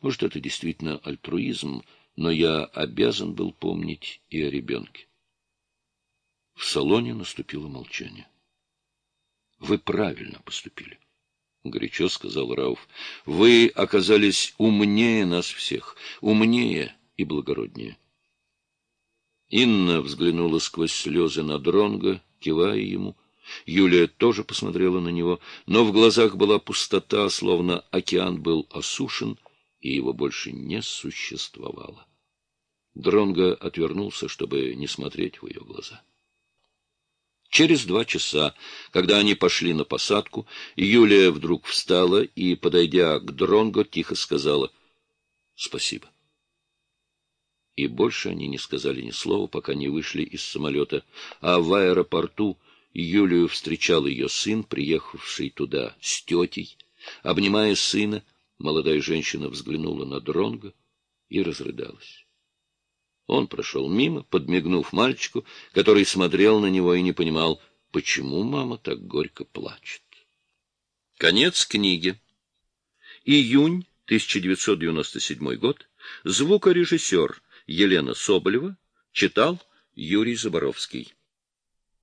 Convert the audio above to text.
Может, это действительно альтруизм, но я обязан был помнить и о ребенке. В салоне наступило молчание. — Вы правильно поступили, — горячо сказал Рауф. — Вы оказались умнее нас всех, умнее и благороднее. Инна взглянула сквозь слезы на Дронга, кивая ему. Юлия тоже посмотрела на него, но в глазах была пустота, словно океан был осушен, и его больше не существовало. Дронго отвернулся, чтобы не смотреть в ее глаза. Через два часа, когда они пошли на посадку, Юлия вдруг встала и, подойдя к Дронго, тихо сказала «Спасибо». И больше они не сказали ни слова, пока не вышли из самолета, а в аэропорту Юлию встречал ее сын, приехавший туда с тетей. Обнимая сына, молодая женщина взглянула на Дронго и разрыдалась. Он прошел мимо, подмигнув мальчику, который смотрел на него и не понимал, почему мама так горько плачет. Конец книги. Июнь 1997 год. Звукорежиссер Елена Соболева читал Юрий Заборовский.